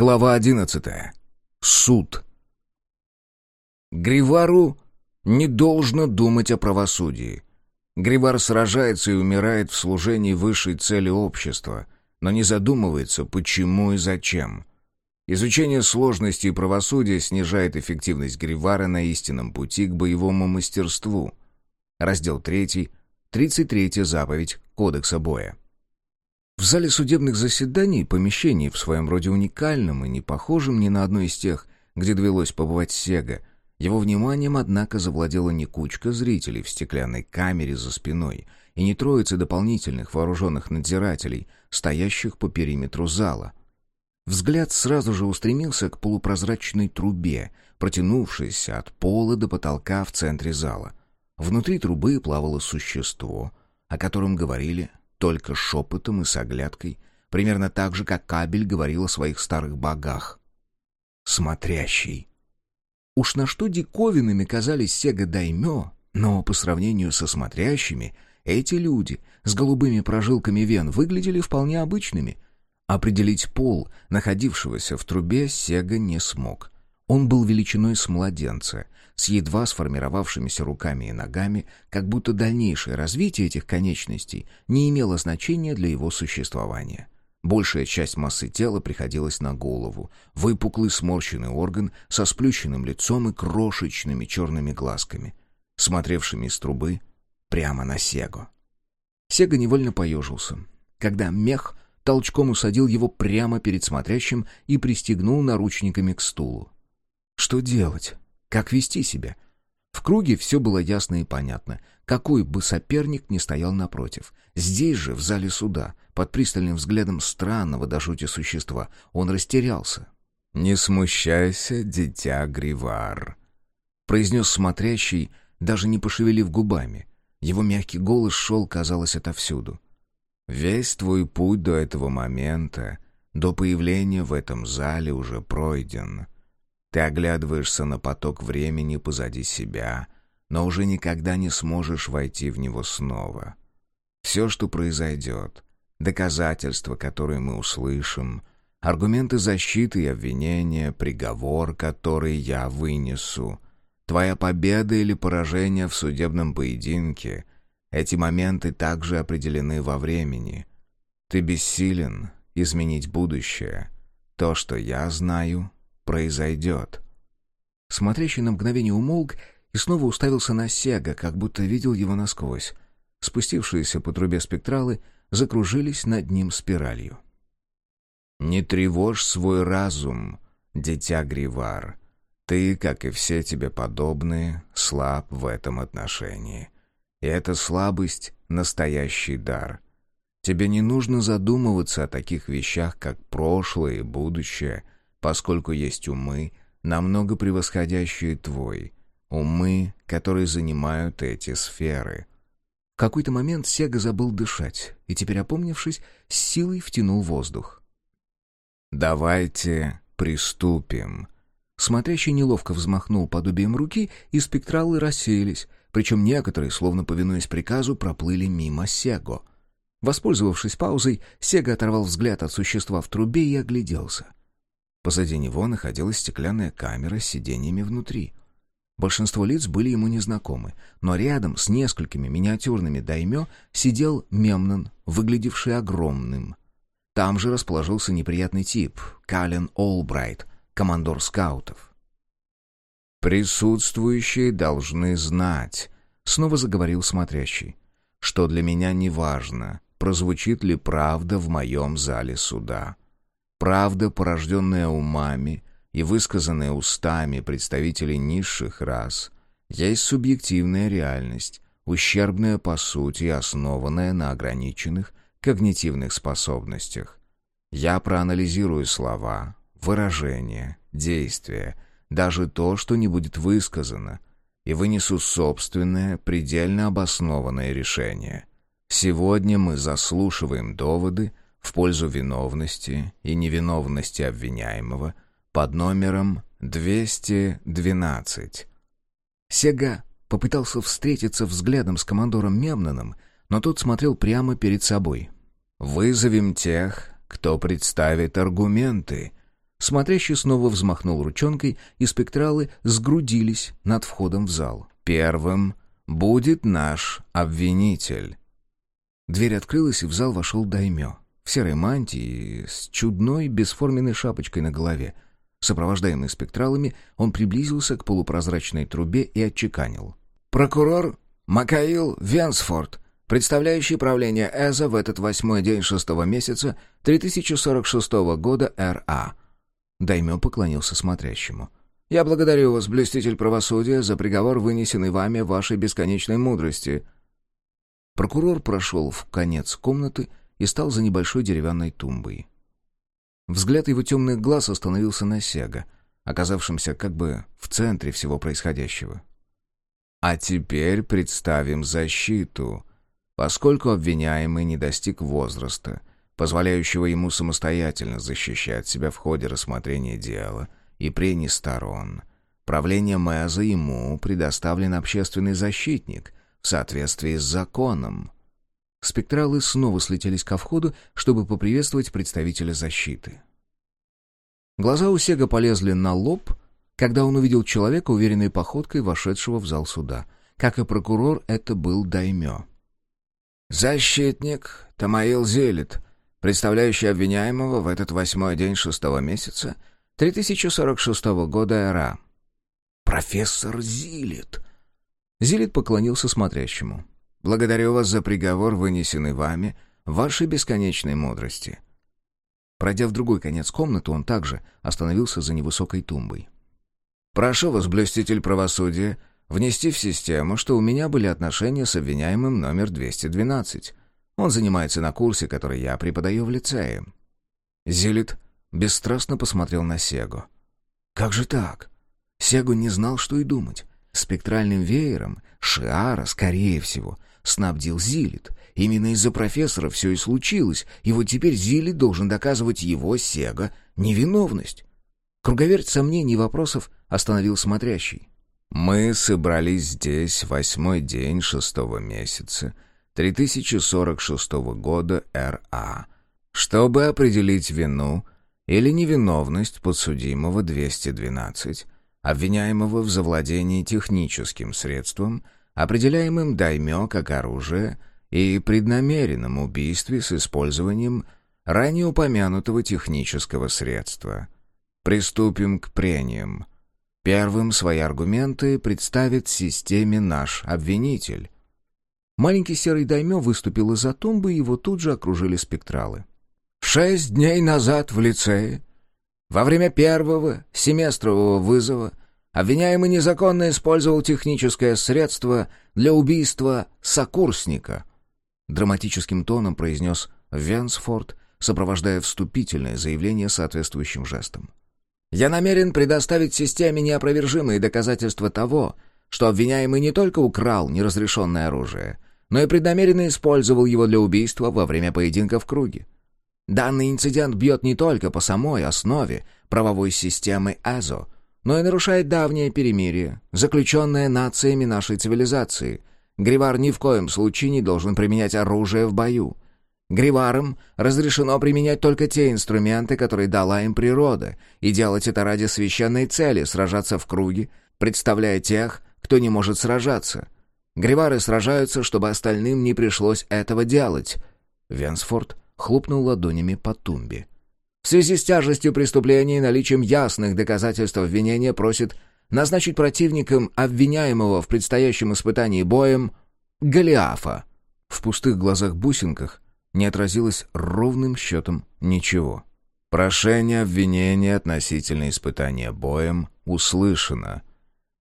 Глава одиннадцатая. Суд. Гривару не должно думать о правосудии. Гривар сражается и умирает в служении высшей цели общества, но не задумывается, почему и зачем. Изучение сложностей правосудия снижает эффективность Гривара на истинном пути к боевому мастерству. Раздел 3, 33 заповедь Кодекса боя. В зале судебных заседаний, помещении в своем роде уникальном и не похожем ни на одно из тех, где довелось побывать Сега, его вниманием, однако, завладела не кучка зрителей в стеклянной камере за спиной и не троица дополнительных вооруженных надзирателей, стоящих по периметру зала. Взгляд сразу же устремился к полупрозрачной трубе, протянувшейся от пола до потолка в центре зала. Внутри трубы плавало существо, о котором говорили только шепотом и с оглядкой, примерно так же, как Кабель говорил о своих старых богах. Смотрящий. Уж на что диковинными казались Сега Даймё, но по сравнению со смотрящими, эти люди с голубыми прожилками вен выглядели вполне обычными. Определить пол находившегося в трубе Сега не смог. Он был величиной с младенца, с едва сформировавшимися руками и ногами, как будто дальнейшее развитие этих конечностей не имело значения для его существования. Большая часть массы тела приходилась на голову, выпуклый сморщенный орган со сплющенным лицом и крошечными черными глазками, смотревшими из трубы прямо на Сегу. Сега невольно поежился, когда мех толчком усадил его прямо перед смотрящим и пристегнул наручниками к стулу. Что делать? Как вести себя? В круге все было ясно и понятно. Какой бы соперник ни стоял напротив. Здесь же, в зале суда, под пристальным взглядом странного до жути существа, он растерялся. «Не смущайся, дитя Гривар», — произнес смотрящий, даже не пошевелив губами. Его мягкий голос шел, казалось, отовсюду. «Весь твой путь до этого момента, до появления в этом зале уже пройден. Ты оглядываешься на поток времени позади себя, но уже никогда не сможешь войти в него снова. Все, что произойдет, доказательства, которые мы услышим, аргументы защиты и обвинения, приговор, который я вынесу, твоя победа или поражение в судебном поединке — эти моменты также определены во времени. Ты бессилен изменить будущее. То, что я знаю, произойдет. Смотрящий на мгновение умолк и снова уставился на Сега, как будто видел его насквозь. Спустившиеся по трубе спектралы закружились над ним спиралью. «Не тревожь свой разум, дитя Гривар. Ты, как и все тебе подобные, слаб в этом отношении. И эта слабость — настоящий дар. Тебе не нужно задумываться о таких вещах, как прошлое и будущее — поскольку есть умы, намного превосходящие твой, умы, которые занимают эти сферы. В какой-то момент Сега забыл дышать, и теперь, опомнившись, с силой втянул воздух. «Давайте приступим». Смотрящий неловко взмахнул подобием руки, и спектралы рассеялись, причем некоторые, словно повинуясь приказу, проплыли мимо Сего. Воспользовавшись паузой, Сега оторвал взгляд от существа в трубе и огляделся — Позади него находилась стеклянная камера с сиденьями внутри. Большинство лиц были ему незнакомы, но рядом с несколькими миниатюрными даймё сидел Мемнон, выглядевший огромным. Там же расположился неприятный тип, Кален Олбрайт, командор скаутов. «Присутствующие должны знать», — снова заговорил смотрящий, «что для меня не важно, прозвучит ли правда в моем зале суда. Правда, порожденная умами и высказанная устами представителей низших рас, есть субъективная реальность, ущербная по сути и основанная на ограниченных когнитивных способностях. Я проанализирую слова, выражения, действия, даже то, что не будет высказано, и вынесу собственное, предельно обоснованное решение. Сегодня мы заслушиваем доводы, в пользу виновности и невиновности обвиняемого под номером 212. Сега попытался встретиться взглядом с командором Мемноном, но тот смотрел прямо перед собой. «Вызовем тех, кто представит аргументы», Смотрящий снова взмахнул ручонкой, и спектралы сгрудились над входом в зал. «Первым будет наш обвинитель». Дверь открылась, и в зал вошел Даймё. В серой мантии с чудной бесформенной шапочкой на голове. Сопровождаемый спектралами, он приблизился к полупрозрачной трубе и отчеканил. «Прокурор Макаил Венсфорд, представляющий правление ЭЗа в этот восьмой день шестого месяца 3046 года РА». Даймё поклонился смотрящему. «Я благодарю вас, блюститель правосудия, за приговор, вынесенный вами вашей бесконечной мудрости». Прокурор прошел в конец комнаты и стал за небольшой деревянной тумбой. Взгляд его темных глаз остановился на Сега, оказавшемся как бы в центре всего происходящего. «А теперь представим защиту. Поскольку обвиняемый не достиг возраста, позволяющего ему самостоятельно защищать себя в ходе рассмотрения дела и прений сторон. Правление Мэза ему предоставлен общественный защитник в соответствии с законом. Спектралы снова слетелись ко входу, чтобы поприветствовать представителя защиты. Глаза у Сега полезли на лоб, когда он увидел человека, уверенной походкой, вошедшего в зал суда. Как и прокурор, это был Даймё. «Защитник Тамаил Зелит», представляющий обвиняемого в этот восьмой день шестого месяца 3046 года эра. «Профессор Зилит!» Зилит поклонился смотрящему. «Благодарю вас за приговор, вынесенный вами, вашей бесконечной мудрости». Пройдя в другой конец комнаты, он также остановился за невысокой тумбой. «Прошу вас, блюститель правосудия, внести в систему, что у меня были отношения с обвиняемым номер 212. Он занимается на курсе, который я преподаю в лицее». Зилит бесстрастно посмотрел на Сегу. «Как же так?» Сегу не знал, что и думать. Спектральным веером Шиара, скорее всего, снабдил Зилит. Именно из-за профессора все и случилось, и вот теперь Зилит должен доказывать его, Сега, невиновность. Круговерть сомнений и вопросов остановил смотрящий. «Мы собрались здесь восьмой день шестого месяца, 3046 года РА, чтобы определить вину или невиновность подсудимого 212, обвиняемого в завладении техническим средством, определяемым даймё как оружие и преднамеренном убийстве с использованием ранее упомянутого технического средства. Приступим к прениям. Первым свои аргументы представит системе наш обвинитель. Маленький серый даймё выступил из-за тумбы, и его тут же окружили спектралы. «Шесть дней назад в лицее, во время первого семестрового вызова, обвиняемый незаконно использовал техническое средство для убийства сокурсника», драматическим тоном произнес Венсфорд, сопровождая вступительное заявление соответствующим жестом. «Я намерен предоставить системе неопровержимые доказательства того, что обвиняемый не только украл неразрешенное оружие — но и преднамеренно использовал его для убийства во время поединка в круге. Данный инцидент бьет не только по самой основе правовой системы ЭЗО, но и нарушает давнее перемирие, заключенное нациями нашей цивилизации. Гривар ни в коем случае не должен применять оружие в бою. Гриварам разрешено применять только те инструменты, которые дала им природа, и делать это ради священной цели — сражаться в круге, представляя тех, кто не может сражаться — Гривары сражаются, чтобы остальным не пришлось этого делать». Венсфорд хлопнул ладонями по тумбе. «В связи с тяжестью преступления и наличием ясных доказательств обвинения просит назначить противником обвиняемого в предстоящем испытании боем Голиафа». В пустых глазах-бусинках не отразилось ровным счетом ничего. «Прошение обвинения относительно испытания боем услышано»,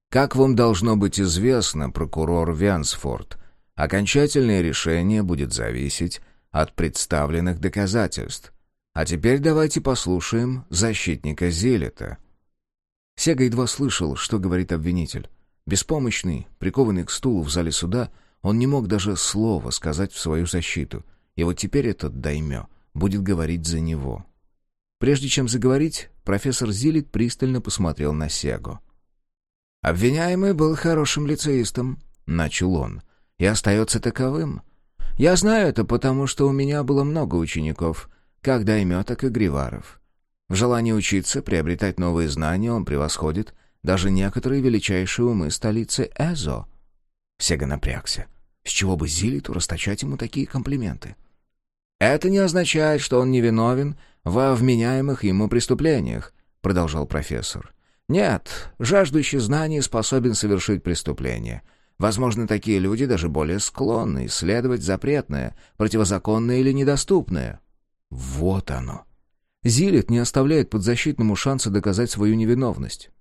как вам должно быть известно, прокурор Вянсфорд, окончательное решение будет зависеть от представленных доказательств. А теперь давайте послушаем защитника Зелета. Сега едва слышал, что говорит обвинитель. Беспомощный, прикованный к стулу в зале суда, он не мог даже слова сказать в свою защиту. И вот теперь этот даймё будет говорить за него. Прежде чем заговорить, профессор Зилит пристально посмотрел на Сегу. «Обвиняемый был хорошим лицеистом», — начал он, — «и остается таковым. Я знаю это, потому что у меня было много учеников, как Даймё, так и Гриваров. В желании учиться, приобретать новые знания он превосходит даже некоторые величайшие умы столицы Эзо. Сега напрягся. С чего бы Зилиту расточать ему такие комплименты? «Это не означает, что он невиновен во вменяемых ему преступлениях», — продолжал профессор. «Нет, жаждущий знаний способен совершить преступление. Возможно, такие люди даже более склонны исследовать запретное, противозаконное или недоступное». Вот оно. Зилит не оставляет подзащитному шанса доказать свою невиновность.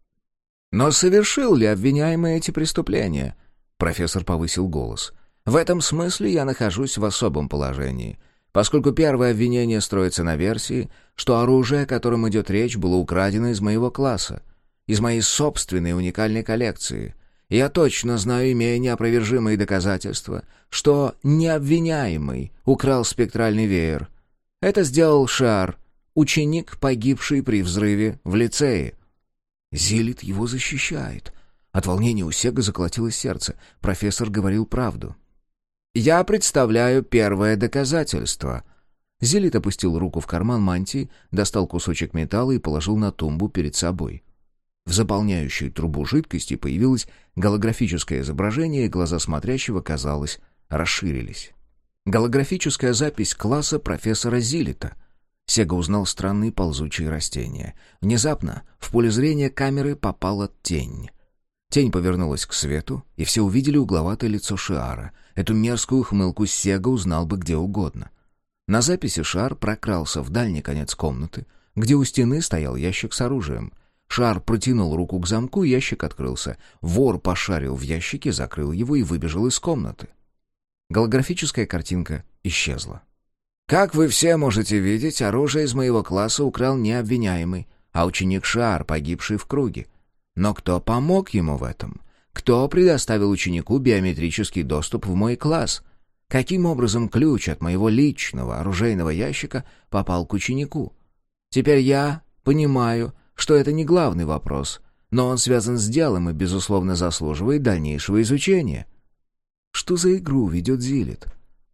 «Но совершил ли обвиняемый эти преступления?» Профессор повысил голос. «В этом смысле я нахожусь в особом положении, поскольку первое обвинение строится на версии, что оружие, о котором идет речь, было украдено из моего класса, из моей собственной уникальной коллекции. Я точно знаю, имея неопровержимые доказательства, что необвиняемый украл спектральный веер. Это сделал Шар, ученик, погибший при взрыве в лицее. Зилит его защищает. От волнения у Сега заколотилось сердце. Профессор говорил правду. «Я представляю первое доказательство». Зилит опустил руку в карман мантии, достал кусочек металла и положил на тумбу перед собой. В заполняющей трубу жидкости появилось голографическое изображение, и глаза смотрящего, казалось, расширились. Голографическая запись класса профессора Зилита — Сега узнал странные ползучие растения. Внезапно в поле зрения камеры попала тень. Тень повернулась к свету, и все увидели угловатое лицо Шиара. Эту мерзкую хмылку Сега узнал бы где угодно. На записи Шар прокрался в дальний конец комнаты, где у стены стоял ящик с оружием. Шар протянул руку к замку, ящик открылся. Вор пошарил в ящике, закрыл его и выбежал из комнаты. Голографическая картинка исчезла. Как вы все можете видеть, оружие из моего класса украл не обвиняемый, а ученик Шар, погибший в круге. Но кто помог ему в этом? Кто предоставил ученику биометрический доступ в мой класс? Каким образом ключ от моего личного оружейного ящика попал к ученику? Теперь я понимаю, что это не главный вопрос, но он связан с делом и, безусловно, заслуживает дальнейшего изучения. Что за игру ведет Зилит?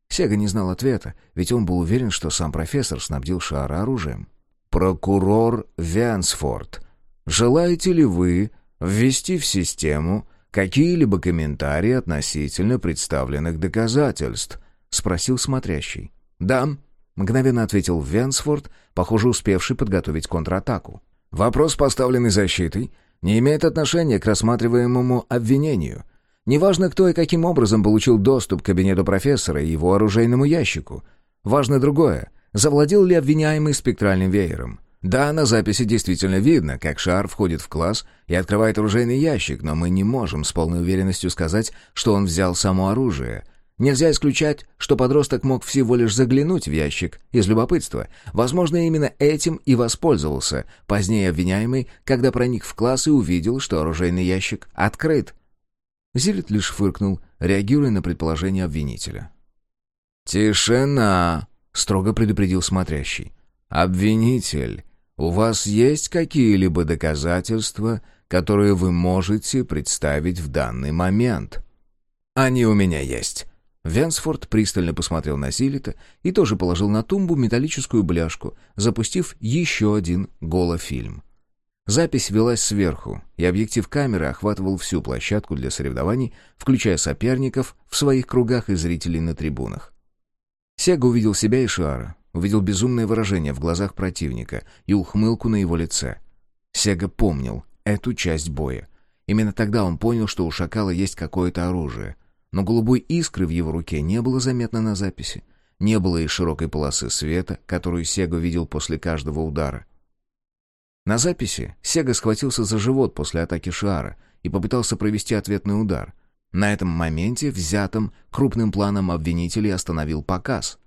Сега не знал ответа, ведь он был уверен, что сам профессор снабдил Шара оружием. «Прокурор Вянсфорд, желаете ли вы ввести в систему какие-либо комментарии относительно представленных доказательств?» — спросил смотрящий. «Да», — мгновенно ответил Венсфорд, похоже, успевший подготовить контратаку. «Вопрос, поставленный защитой, не имеет отношения к рассматриваемому обвинению. Неважно, кто и каким образом получил доступ к кабинету профессора и его оружейному ящику. Важно другое. Завладел ли обвиняемый спектральным веером? Да, на записи действительно видно, как шар входит в класс и открывает оружейный ящик, но мы не можем с полной уверенностью сказать, что он взял само оружие. Нельзя исключать, что подросток мог всего лишь заглянуть в ящик из любопытства. Возможно, именно этим и воспользовался позднее обвиняемый, когда проник в класс и увидел, что оружейный ящик открыт. Зилит лишь фыркнул, реагируя на предположение обвинителя. «Тишина!» — строго предупредил смотрящий. «Обвинитель, у вас есть какие-либо доказательства, которые вы можете представить в данный момент?» «Они у меня есть». Венсфорд пристально посмотрел на Зилита и тоже положил на тумбу металлическую бляшку, запустив еще один голофильм. Запись велась сверху, и объектив камеры охватывал всю площадку для соревнований, включая соперников в своих кругах и зрителей на трибунах. Сега увидел себя и Шиара, увидел безумное выражение в глазах противника и ухмылку на его лице. Сега помнил эту часть боя. Именно тогда он понял, что у Шакала есть какое-то оружие. Но голубой искры в его руке не было заметно на записи. Не было и широкой полосы света, которую Сега видел после каждого удара — на записи Сега схватился за живот после атаки Шиара и попытался провести ответный удар. На этом моменте взятым крупным планом обвинителей остановил показ.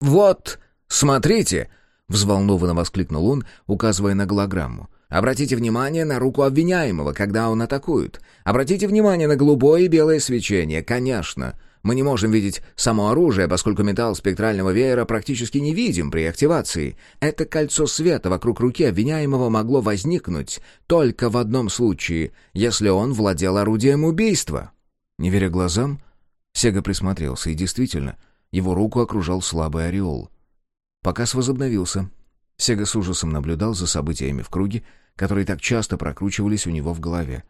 «Вот, смотрите!» — взволнованно воскликнул он, указывая на голограмму. «Обратите внимание на руку обвиняемого, когда он атакует. Обратите внимание на голубое и белое свечение. Конечно, мы не можем видеть само оружие, поскольку металл спектрального веера практически не видим при активации. Это кольцо света вокруг руки обвиняемого могло возникнуть только в одном случае, если он владел орудием убийства. Не веря глазам, Сега присмотрелся, и действительно, его руку окружал слабый ореол. Показ возобновился. Сега с ужасом наблюдал за событиями в круге, которые так часто прокручивались у него в голове.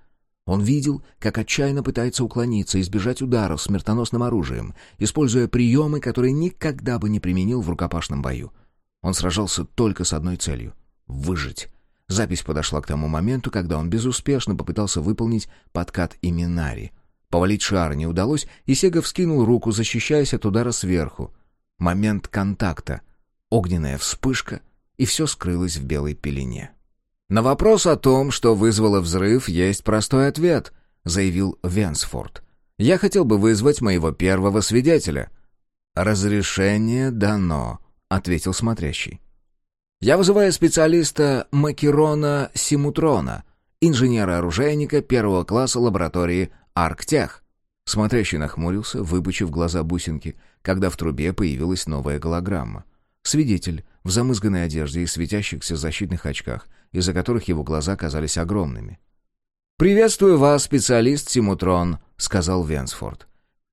Он видел, как отчаянно пытается уклониться, избежать ударов смертоносным оружием, используя приемы, которые никогда бы не применил в рукопашном бою. Он сражался только с одной целью — выжить. Запись подошла к тому моменту, когда он безуспешно попытался выполнить подкат Иминари. Повалить шар не удалось, и Сега вскинул руку, защищаясь от удара сверху. Момент контакта. Огненная вспышка, и все скрылось в белой пелене. «На вопрос о том, что вызвало взрыв, есть простой ответ», — заявил Венсфорд. «Я хотел бы вызвать моего первого свидетеля». «Разрешение дано», — ответил смотрящий. «Я вызываю специалиста Макерона Симутрона, инженера-оружейника первого класса лаборатории Арктех». Смотрящий нахмурился, выпучив глаза бусинки, когда в трубе появилась новая голограмма. Свидетель в замызганной одежде и светящихся защитных очках, из-за которых его глаза казались огромными. «Приветствую вас, специалист Симутрон», — сказал Венсфорд.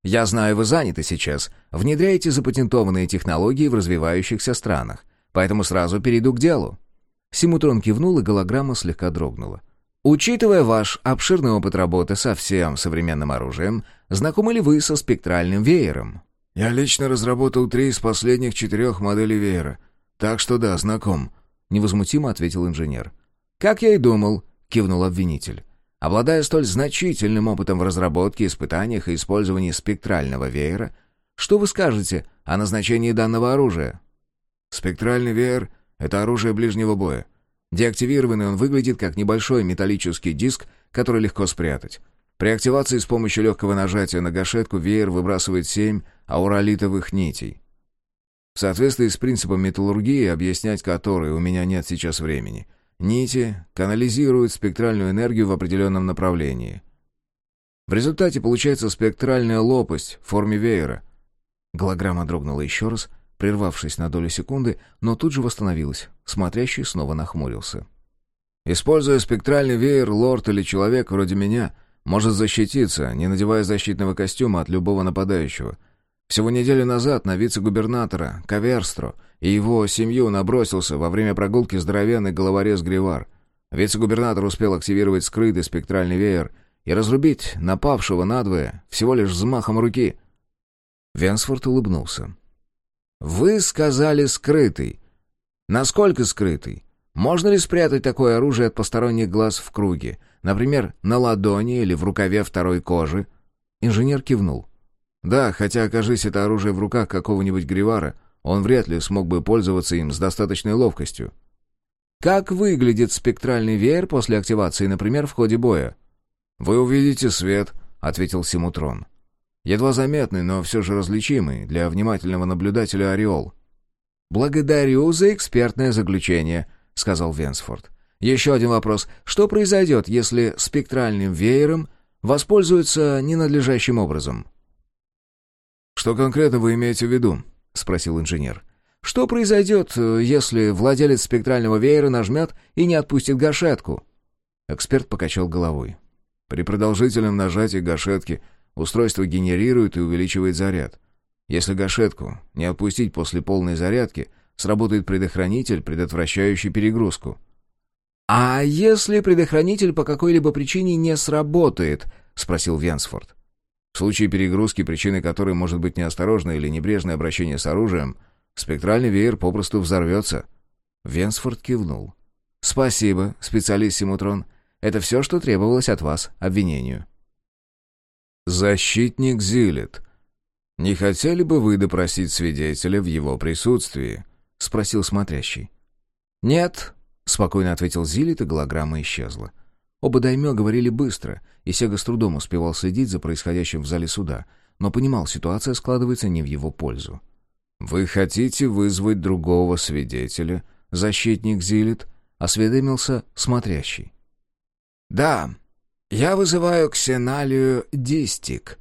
«Я знаю, вы заняты сейчас, внедряете запатентованные технологии в развивающихся странах, поэтому сразу перейду к делу». Симутрон кивнул, и голограмма слегка дрогнула. «Учитывая ваш обширный опыт работы со всем современным оружием, знакомы ли вы со спектральным веером?» «Я лично разработал три из последних четырех моделей веера», «Так что да, знаком», — невозмутимо ответил инженер. «Как я и думал», — кивнул обвинитель. «Обладая столь значительным опытом в разработке, испытаниях и использовании спектрального веера, что вы скажете о назначении данного оружия?» «Спектральный веер — это оружие ближнего боя. Деактивированный он выглядит как небольшой металлический диск, который легко спрятать. При активации с помощью легкого нажатия на гашетку веер выбрасывает семь ауралитовых нитей. В соответствии с принципом металлургии, объяснять который у меня нет сейчас времени, нити канализируют спектральную энергию в определенном направлении. В результате получается спектральная лопасть в форме веера. Голограмма дрогнула еще раз, прервавшись на долю секунды, но тут же восстановилась. Смотрящий снова нахмурился. Используя спектральный веер, лорд или человек вроде меня может защититься, не надевая защитного костюма от любого нападающего — всего неделю назад на вице-губернатора Каверстро и его семью набросился во время прогулки здоровенный головорез Гривар. Вице-губернатор успел активировать скрытый спектральный веер и разрубить напавшего надвое всего лишь взмахом руки. Венсфорд улыбнулся. «Вы сказали скрытый. Насколько скрытый? Можно ли спрятать такое оружие от посторонних глаз в круге? Например, на ладони или в рукаве второй кожи?» Инженер кивнул. Да, хотя, окажись это оружие в руках какого-нибудь Гривара, он вряд ли смог бы пользоваться им с достаточной ловкостью. Как выглядит спектральный веер после активации, например, в ходе боя? «Вы увидите свет», — ответил Симутрон. «Едва заметный, но все же различимый для внимательного наблюдателя ореол». «Благодарю за экспертное заключение», — сказал Венсфорд. «Еще один вопрос. Что произойдет, если спектральным веером воспользуются ненадлежащим образом?» «Что конкретно вы имеете в виду?» — спросил инженер. «Что произойдет, э, если владелец спектрального веера нажмет и не отпустит гашетку?» Эксперт покачал головой. При продолжительном нажатии гашетки устройство генерирует и увеличивает заряд. Если гашетку не отпустить после полной зарядки, сработает предохранитель, предотвращающий перегрузку. «А если предохранитель по какой-либо причине не сработает?» — спросил Венсфорд. В случае перегрузки, причиной которой может быть неосторожное или небрежное обращение с оружием, спектральный веер попросту взорвется. Венсфорд кивнул. «Спасибо, специалист Симутрон. Это все, что требовалось от вас обвинению». «Защитник Зилет. Не хотели бы вы допросить свидетеля в его присутствии?» — спросил смотрящий. «Нет», — спокойно ответил Зилет, и голограмма исчезла. Оба даймё говорили быстро, и Сега с трудом успевал следить за происходящим в зале суда, но понимал, ситуация складывается не в его пользу. «Вы хотите вызвать другого свидетеля, защитник Зилит?» — осведомился смотрящий. «Да, я вызываю Ксеналию Дистик,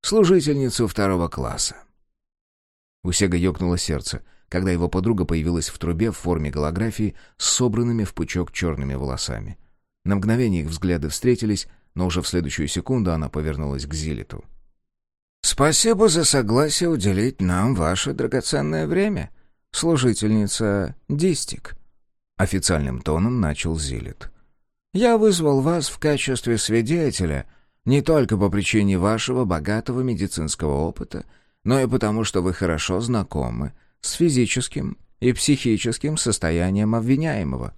служительницу второго класса». У Сега ёкнуло сердце, когда его подруга появилась в трубе в форме голографии с собранными в пучок черными волосами. На мгновение их взгляды встретились, но уже в следующую секунду она повернулась к Зилиту. «Спасибо за согласие уделить нам ваше драгоценное время, служительница Дистик». — официальным тоном начал Зилит. «Я вызвал вас в качестве свидетеля не только по причине вашего богатого медицинского опыта, но и потому, что вы хорошо знакомы с физическим и психическим состоянием обвиняемого».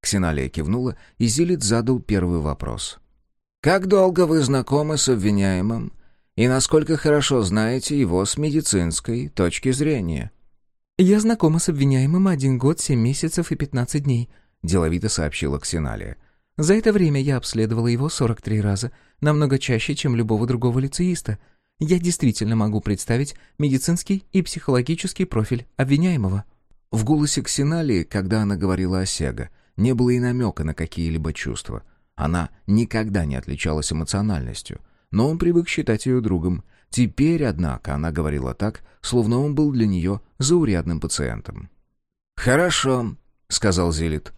Ксеналия кивнула, и Зилит задал первый вопрос. «Как долго вы знакомы с обвиняемым и насколько хорошо знаете его с медицинской точки зрения?» «Я знакома с обвиняемым один год, семь месяцев и пятнадцать дней», — деловито сообщила Ксеналия. «За это время я обследовала его сорок три раза, намного чаще, чем любого другого лицеиста. Я действительно могу представить медицинский и психологический профиль обвиняемого». В голосе Ксеналии, когда она говорила о Сега, не было и намека на какие-либо чувства. Она никогда не отличалась эмоциональностью, но он привык считать ее другом. Теперь, однако, она говорила так, словно он был для нее заурядным пациентом. «Хорошо», — сказал Зилит.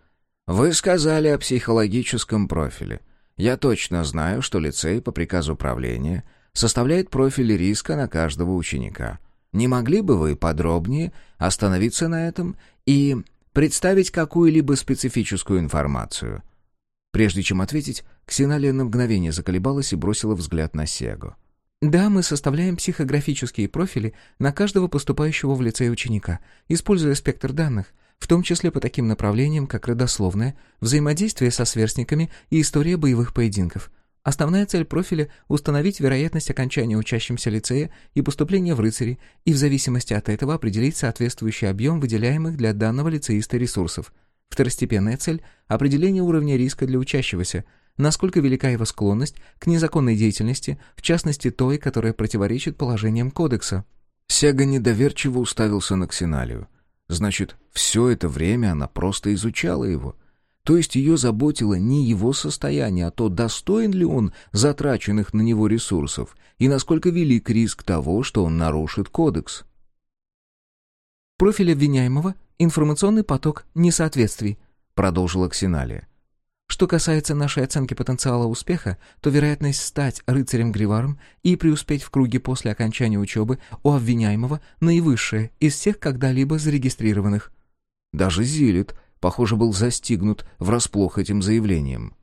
«Вы сказали о психологическом профиле. Я точно знаю, что лицей по приказу правления составляет профиль риска на каждого ученика. Не могли бы вы подробнее остановиться на этом и представить какую-либо специфическую информацию?» Прежде чем ответить, Ксеналия на мгновение заколебалась и бросила взгляд на Сегу. «Да, мы составляем психографические профили на каждого поступающего в лицей ученика, используя спектр данных, в том числе по таким направлениям, как родословное, взаимодействие со сверстниками и история боевых поединков. Основная цель профиля — установить вероятность окончания учащимся лицея и поступления в рыцари, и в зависимости от этого определить соответствующий объем выделяемых для данного лицеиста ресурсов. Второстепенная цель — определение уровня риска для учащегося, насколько велика его склонность к незаконной деятельности, в частности той, которая противоречит положениям кодекса. Сега недоверчиво уставился на Ксеналию. Значит, все это время она просто изучала его — то есть ее заботило не его состояние, а то, достоин ли он затраченных на него ресурсов и насколько велик риск того, что он нарушит кодекс. «Профиль обвиняемого — информационный поток несоответствий», — продолжила Ксеналия. Что касается нашей оценки потенциала успеха, то вероятность стать рыцарем-гриваром и преуспеть в круге после окончания учебы у обвиняемого наивысшая из всех когда-либо зарегистрированных. Даже Зилит похоже, был застигнут врасплох этим заявлением.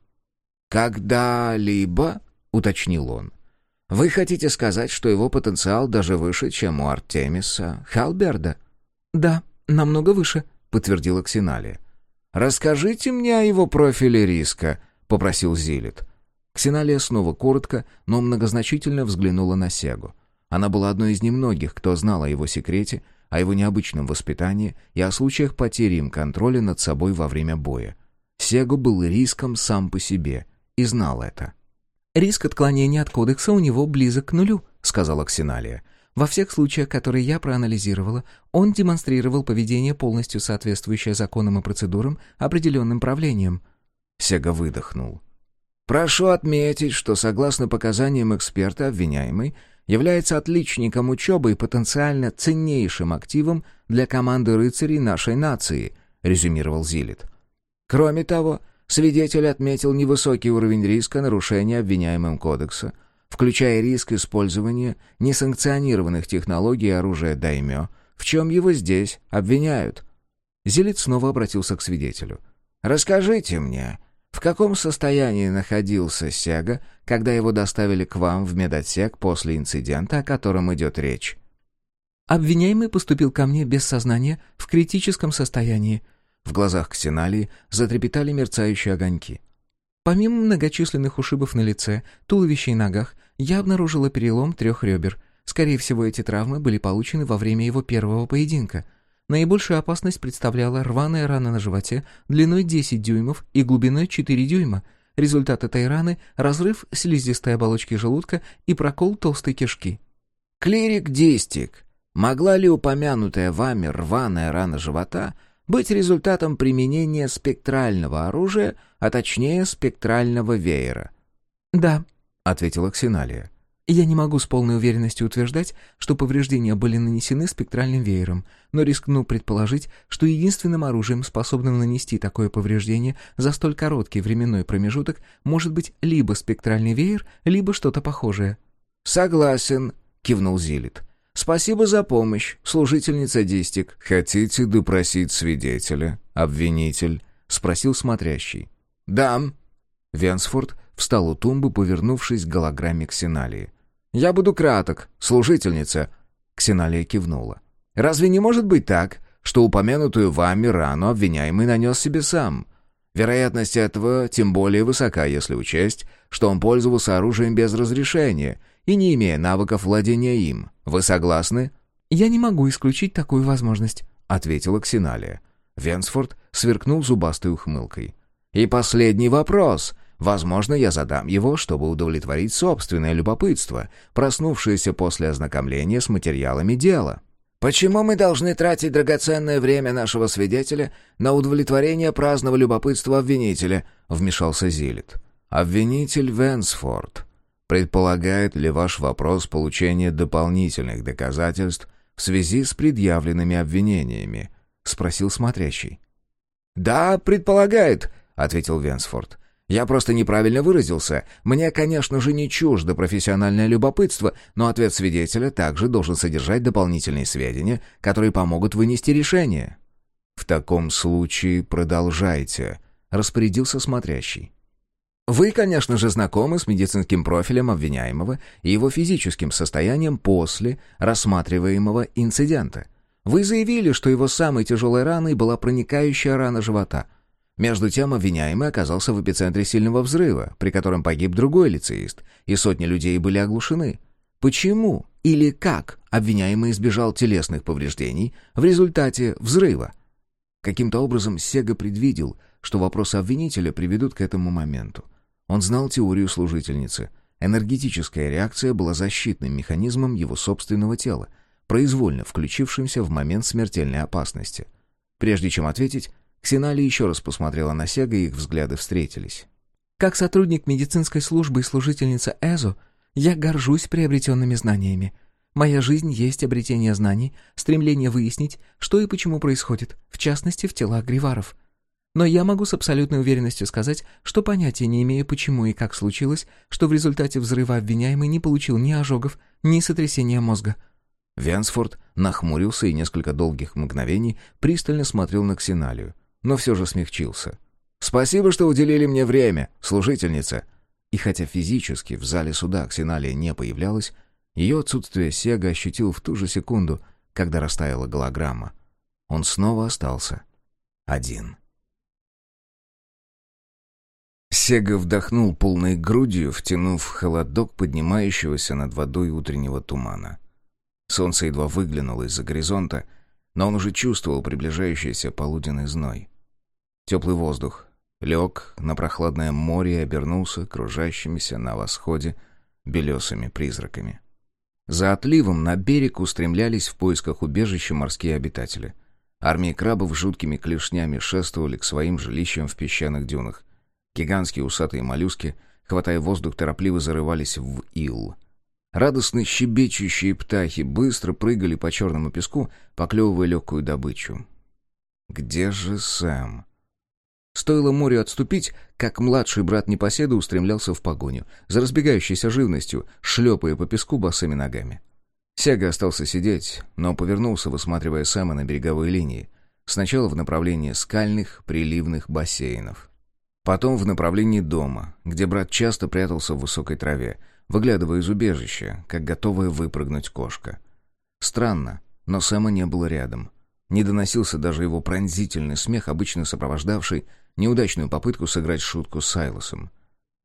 «Когда-либо», — уточнил он, — «вы хотите сказать, что его потенциал даже выше, чем у Артемиса Халберда?» «Да, намного выше», — подтвердила Ксеналия. «Расскажите мне о его профиле риска», — попросил Зилит. Ксеналия снова коротко, но многозначительно взглянула на Сегу. Она была одной из немногих, кто знал о его секрете — о его необычном воспитании и о случаях потери им контроля над собой во время боя. Сего был риском сам по себе и знал это. «Риск отклонения от кодекса у него близок к нулю», — сказала Ксеналия. «Во всех случаях, которые я проанализировала, он демонстрировал поведение, полностью соответствующее законам и процедурам, определенным правлением». Сега выдохнул. «Прошу отметить, что, согласно показаниям эксперта, обвиняемый является отличником учебы и потенциально ценнейшим активом для команды рыцарей нашей нации», — резюмировал Зилит. «Кроме того, свидетель отметил невысокий уровень риска нарушения обвиняемым кодекса, включая риск использования несанкционированных технологий и оружия даймё, в чем его здесь обвиняют». Зилит снова обратился к свидетелю. «Расскажите мне, в каком состоянии находился Сега, когда его доставили к вам в медотсек после инцидента, о котором идет речь? Обвиняемый поступил ко мне без сознания, в критическом состоянии. В глазах Ксеналии затрепетали мерцающие огоньки. Помимо многочисленных ушибов на лице, туловище и ногах, я обнаружила перелом трех ребер. Скорее всего, эти травмы были получены во время его первого поединка — Наибольшую опасность представляла рваная рана на животе длиной 10 дюймов и глубиной 4 дюйма. Результат этой раны — разрыв слизистой оболочки желудка и прокол толстой кишки. «Клирик Дистик, могла ли упомянутая вами рваная рана живота быть результатом применения спектрального оружия, а точнее спектрального веера?» «Да», — ответила Ксеналия. Я не могу с полной уверенностью утверждать, что повреждения были нанесены спектральным веером, но рискну предположить, что единственным оружием, способным нанести такое повреждение за столь короткий временной промежуток, может быть либо спектральный веер, либо что-то похожее. «Согласен», — кивнул Зилит. Спасибо за помощь, служительница Дистик. Хотите допросить свидетеля, обвинитель? Спросил смотрящий. Да. Венсфорд встал у тумбы, повернувшись к голограмме Ксеналии. «Я буду краток, служительница!» Ксеналия кивнула. «Разве не может быть так, что упомянутую вами рану обвиняемый нанес себе сам? Вероятность этого тем более высока, если учесть, что он пользовался оружием без разрешения и не имея навыков владения им. Вы согласны?» «Я не могу исключить такую возможность», — ответила Ксеналия. Венсфорд сверкнул зубастой ухмылкой. «И последний вопрос. Возможно, я задам его, чтобы удовлетворить собственное любопытство, проснувшееся после ознакомления с материалами дела». Почему мы должны тратить драгоценное время нашего свидетеля на удовлетворение праздного любопытства обвинителя?» — вмешался Зилит. «Обвинитель Венсфорд. Предполагает ли ваш вопрос получение дополнительных доказательств в связи с предъявленными обвинениями?» — спросил смотрящий. «Да, предполагает», — ответил Венсфорд. Я просто неправильно выразился. Мне, конечно же, не чуждо профессиональное любопытство, но ответ свидетеля также должен содержать дополнительные сведения, которые помогут вынести решение». «В таком случае продолжайте», — распорядился смотрящий. Вы, конечно же, знакомы с медицинским профилем обвиняемого и его физическим состоянием после рассматриваемого инцидента. Вы заявили, что его самой тяжелой раной была проникающая рана живота — между тем обвиняемый оказался в эпицентре сильного взрыва, при котором погиб другой лицеист, и сотни людей были оглушены. Почему или как обвиняемый избежал телесных повреждений в результате взрыва? Каким-то образом Сега предвидел, что вопросы обвинителя приведут к этому моменту. Он знал теорию служительницы. Энергетическая реакция была защитным механизмом его собственного тела, произвольно включившимся в момент смертельной опасности. Прежде чем ответить, Ксенали еще раз посмотрела на Сега, и их взгляды встретились. «Как сотрудник медицинской службы и служительница Эзо, я горжусь приобретенными знаниями. Моя жизнь есть обретение знаний, стремление выяснить, что и почему происходит, в частности, в телах гриваров. Но я могу с абсолютной уверенностью сказать, что понятия не имею, почему и как случилось, что в результате взрыва обвиняемый не получил ни ожогов, ни сотрясения мозга». Венсфорд нахмурился и несколько долгих мгновений пристально смотрел на Ксеналию но все же смягчился. «Спасибо, что уделили мне время, служительница». И хотя физически в зале суда Ксеналия не появлялась, ее отсутствие Сега ощутил в ту же секунду, когда растаяла голограмма. Он снова остался один. Сега вдохнул полной грудью, втянув холодок поднимающегося над водой утреннего тумана. Солнце едва выглянуло из-за горизонта, но он уже чувствовал приближающийся полуденный зной. Теплый воздух лег на прохладное море и обернулся кружащимися на восходе белесыми призраками. За отливом на берег устремлялись в поисках убежища морские обитатели. Армии крабов жуткими клешнями шествовали к своим жилищам в песчаных дюнах. Гигантские усатые моллюски, хватая воздух, торопливо зарывались в ил. Радостно щебечущие птахи быстро прыгали по черному песку, поклевывая легкую добычу. «Где же Сэм?» Стоило морю отступить, как младший брат непоседа устремлялся в погоню, за разбегающейся живностью, шлепая по песку босыми ногами. Сяга остался сидеть, но повернулся, высматривая Сэма на береговой линии. Сначала в направлении скальных приливных бассейнов. Потом в направлении дома, где брат часто прятался в высокой траве, выглядывая из убежища, как готовая выпрыгнуть кошка. Странно, но Сэма не было рядом. Не доносился даже его пронзительный смех, обычно сопровождавший неудачную попытку сыграть шутку с Сайлосом.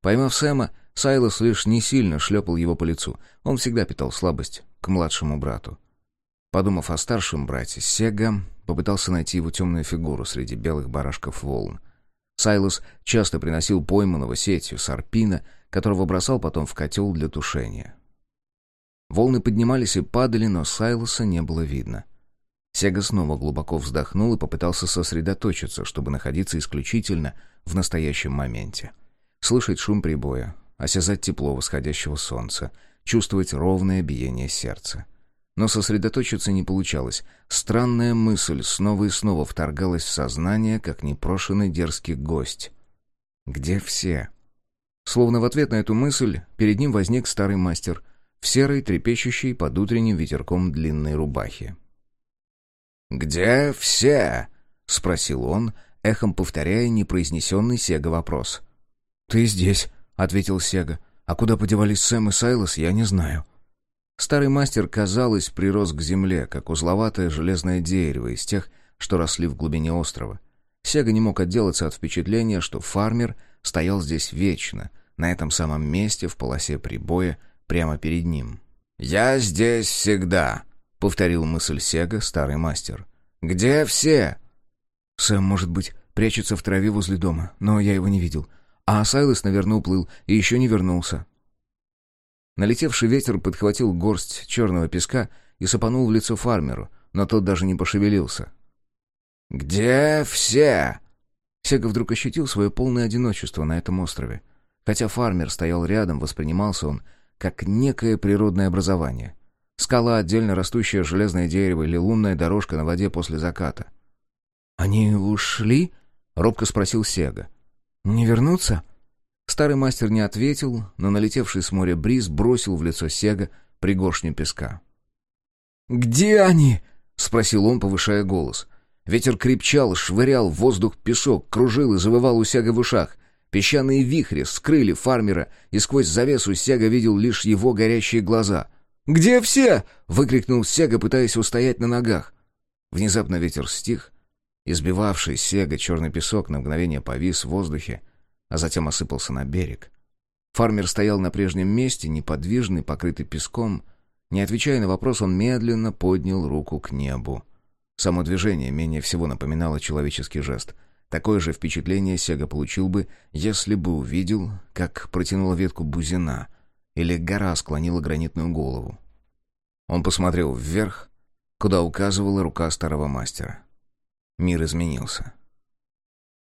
Поймав Сэма, Сайлос лишь не сильно шлепал его по лицу. Он всегда питал слабость к младшему брату. Подумав о старшем брате, Сега попытался найти его темную фигуру среди белых барашков волн. Сайлос часто приносил пойманного сетью сарпина, которого бросал потом в котел для тушения. Волны поднимались и падали, но Сайлоса не было видно — Сега снова глубоко вздохнул и попытался сосредоточиться, чтобы находиться исключительно в настоящем моменте. Слышать шум прибоя, осязать тепло восходящего солнца, чувствовать ровное биение сердца. Но сосредоточиться не получалось. Странная мысль снова и снова вторгалась в сознание, как непрошенный дерзкий гость. «Где все?» Словно в ответ на эту мысль перед ним возник старый мастер — в серой, трепещущей под утренним ветерком длинной рубахе. «Где все?» — спросил он, эхом повторяя непроизнесенный Сега вопрос. «Ты здесь», — ответил Сега. «А куда подевались Сэм и Сайлос, я не знаю». Старый мастер, казалось, прирос к земле, как узловатое железное дерево из тех, что росли в глубине острова. Сега не мог отделаться от впечатления, что фармер стоял здесь вечно, на этом самом месте, в полосе прибоя, прямо перед ним. «Я здесь всегда», — повторил мысль Сега, старый мастер. «Где все?» «Сэм, может быть, прячется в траве возле дома, но я его не видел. А Сайлос, наверное, уплыл и еще не вернулся». Налетевший ветер подхватил горсть черного песка и сыпанул в лицо фармеру, но тот даже не пошевелился. «Где все?» Сега вдруг ощутил свое полное одиночество на этом острове. Хотя фармер стоял рядом, воспринимался он как некое природное образование. Скала, отдельно растущее железное дерево или лунная дорожка на воде после заката. «Они ушли?» — робко спросил Сега. «Не вернутся?» Старый мастер не ответил, но налетевший с моря бриз бросил в лицо Сега пригоршню песка. «Где они?» — спросил он, повышая голос. Ветер крепчал, швырял в воздух песок, кружил и завывал у Сега в ушах. Песчаные вихри скрыли фармера, и сквозь завесу Сега видел лишь его горящие глаза. «Где все?» — выкрикнул Сега, пытаясь устоять на ногах. Внезапно ветер стих, избивавший Сега черный песок на мгновение повис в воздухе, а затем осыпался на берег. Фармер стоял на прежнем месте, неподвижный, покрытый песком. Не отвечая на вопрос, он медленно поднял руку к небу. Само движение менее всего напоминало человеческий жест. Такое же впечатление Сега получил бы, если бы увидел, как протянула ветку бузина или гора склонила гранитную голову. Он посмотрел вверх, куда указывала рука старого мастера. Мир изменился.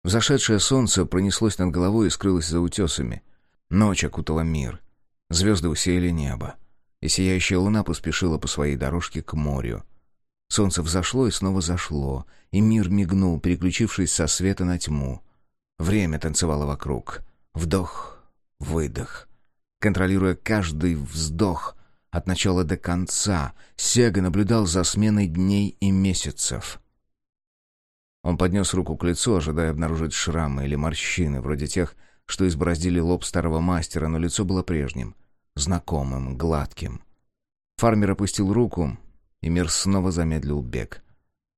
Взошедшее солнце пронеслось над головой и скрылось за утесами. Ночь окутала мир. Звезды усеяли небо. И сияющая луна поспешила по своей дорожке к морю. Солнце взошло и снова зашло, и мир мигнул, переключившись со света на тьму. Время танцевало вокруг. Вдох, выдох. Контролируя каждый вздох от начала до конца, Сега наблюдал за сменой дней и месяцев. Он поднес руку к лицу, ожидая обнаружить шрамы или морщины, вроде тех, что избороздили лоб старого мастера, но лицо было прежним, знакомым, гладким. Фармер опустил руку, и мир снова замедлил бег.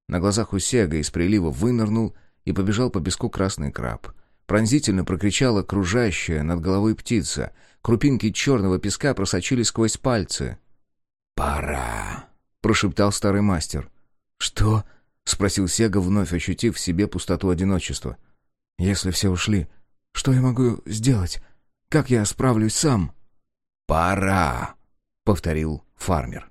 На глазах у Сега из прилива вынырнул и побежал по песку красный краб. Пронзительно прокричала кружащая над головой птица. Крупинки черного песка просочились сквозь пальцы. «Пора!» — прошептал старый мастер. «Что?» — спросил Сега, вновь ощутив в себе пустоту одиночества. «Если все ушли, что я могу сделать? Как я справлюсь сам?» «Пора!» — повторил фармер.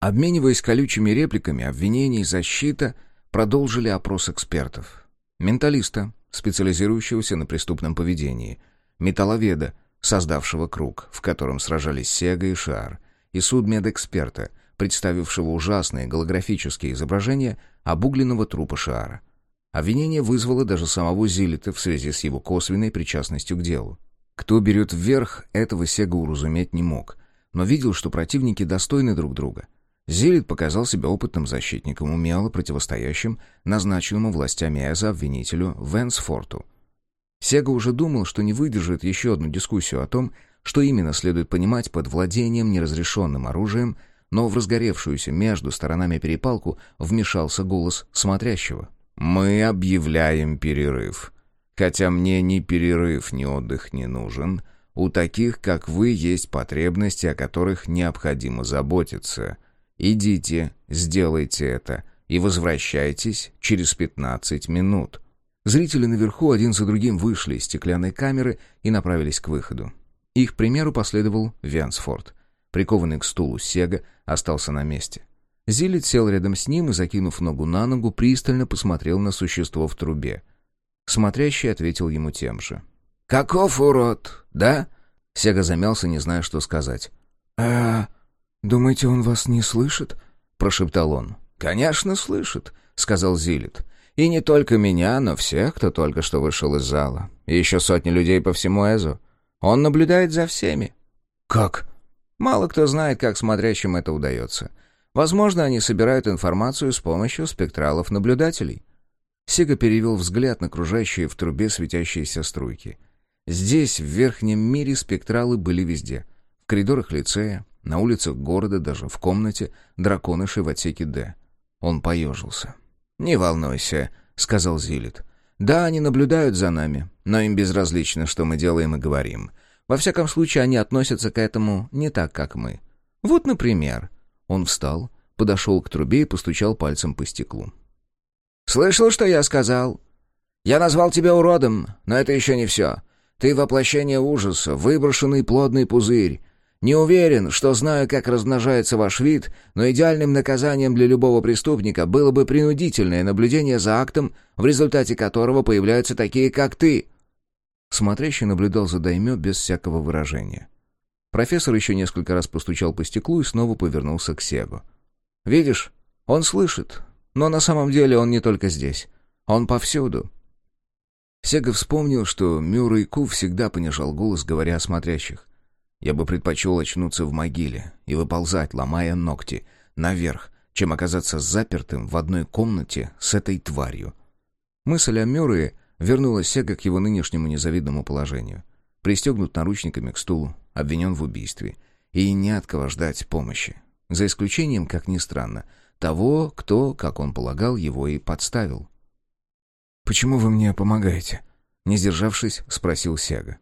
Обмениваясь колючими репликами, обвинений и защита продолжили опрос экспертов. Менталиста, специализирующегося на преступном поведении, металловеда, создавшего круг, в котором сражались Сега и Шар, и судмедэксперта, представившего ужасные голографические изображения обугленного трупа Шара. Обвинение вызвало даже самого Зилита в связи с его косвенной причастностью к делу. Кто берет вверх, этого Сега уразуметь не мог, но видел, что противники достойны друг друга. Зилит показал себя опытным защитником, умело противостоящим назначенному властями Эза обвинителю Венсфорту. Сега уже думал, что не выдержит еще одну дискуссию о том, что именно следует понимать под владением неразрешенным оружием но в разгоревшуюся между сторонами перепалку вмешался голос смотрящего. «Мы объявляем перерыв. Хотя мне ни перерыв, ни отдых не нужен. У таких, как вы, есть потребности, о которых необходимо заботиться. Идите, сделайте это и возвращайтесь через 15 минут». Зрители наверху один за другим вышли из стеклянной камеры и направились к выходу. Их примеру последовал Венсфорд. Прикованный к стулу Сега остался на месте. Зилит сел рядом с ним и, закинув ногу на ногу, пристально посмотрел на существо в трубе. Смотрящий ответил ему тем же. «Каков урод, да?» Сега замялся, не зная, что сказать. «А, думаете, он вас не слышит?» — прошептал он. «Конечно, слышит», — сказал Зилит. «И не только меня, но всех, кто только что вышел из зала. И еще сотни людей по всему Эзу. Он наблюдает за всеми. «Как?» Мало кто знает, как смотрящим это удается. Возможно, они собирают информацию с помощью спектралов наблюдателей. Сега перевел взгляд на окружающие в трубе светящиеся струйки. Здесь, в верхнем мире, спектралы были везде. В коридорах лицея, на улицах города, даже в комнате драконыши в отсеке «Д». Он поежился. «Не волнуйся», — сказал Зилит. «Да, они наблюдают за нами, но им безразлично, что мы делаем и говорим. Во всяком случае, они относятся к этому не так, как мы. Вот, например...» Он встал, подошел к трубе и постучал пальцем по стеклу. «Слышал, что я сказал? Я назвал тебя уродом, но это еще не все. Ты воплощение ужаса, выброшенный плодный пузырь. Не уверен, что знаю, как размножается ваш вид, но идеальным наказанием для любого преступника было бы принудительное наблюдение за актом, в результате которого появляются такие, как ты». Смотрящий наблюдал за Даймё без всякого выражения. Профессор еще несколько раз постучал по стеклу и снова повернулся к Сегу. «Видишь, он слышит, но на самом деле он не только здесь. Он повсюду». Сега вспомнил, что Мюррей Ку всегда понижал голос, говоря о смотрящих. «Я бы предпочел очнуться в могиле и выползать, ломая ногти, наверх, чем оказаться запертым в одной комнате с этой тварью». Мысль о Мюррее вернула Сега к его нынешнему незавидному положению. Пристегнут наручниками к стулу, обвинен в убийстве. И не от кого ждать помощи. За исключением, как ни странно, того, кто, как он полагал, его и подставил. «Почему вы мне помогаете?» Не сдержавшись, спросил Сега.